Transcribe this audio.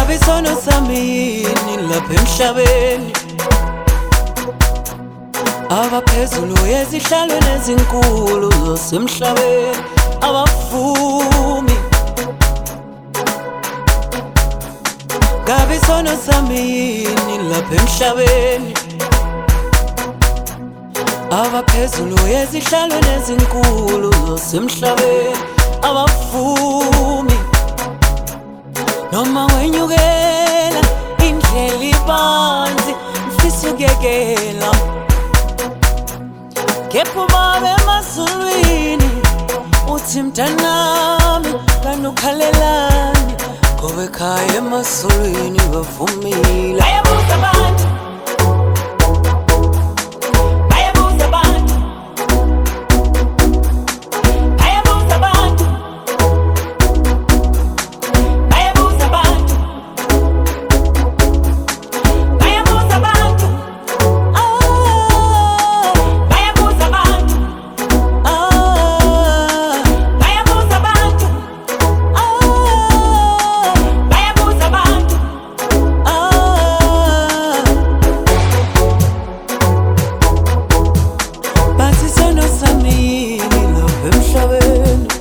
Ngabe isono sami yini lapha emhlabeni. Abaphezulu ezihlalweni ezinkulu zasemhlabeni abavumi. Ngabe isono sami yini lapha emhlabeni. Abaphezulu ezihlalweni ezinkulu zasemhlabeni abavumi. Noma wenyukela indlela ibanzi mfisa ukuyekela kepha ubaba emazulwini uthi mntanami kanukhalelani. Ngoba ekhaya emazulwini bavumile morning.